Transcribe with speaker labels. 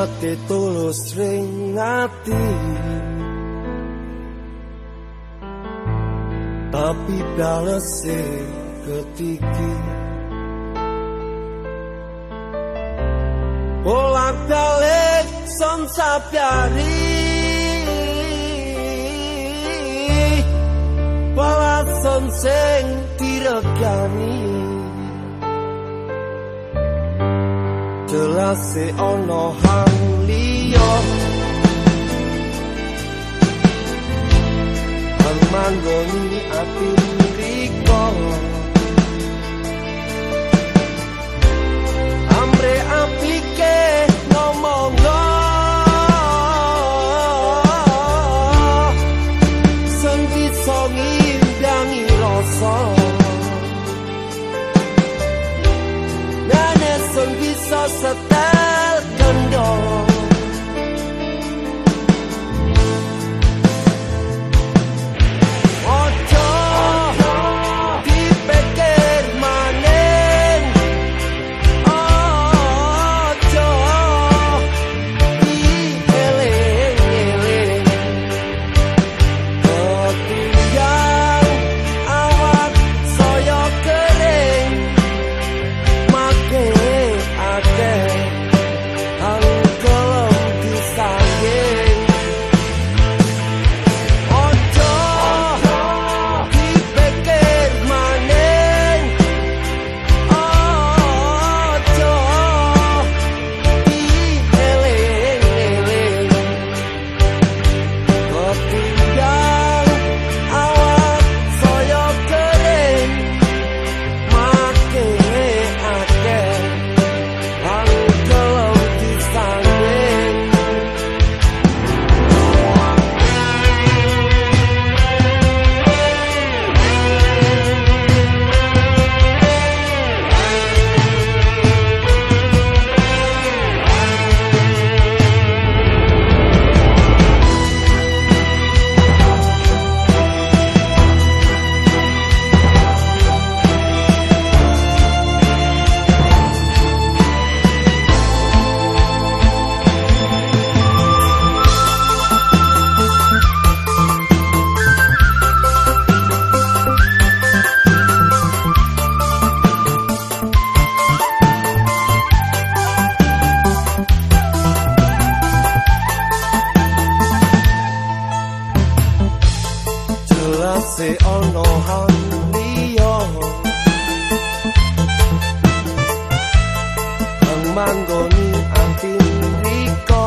Speaker 1: Niate tulus ring ati. Tapi balese ketiki. Bolak balik son sapiari Balasan sing diregani Jelas se ono hang liyo Hang manggoni ati riko sing bisa manggoni ati riko